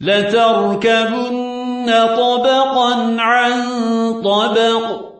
لتركبن طبقا عن طبق.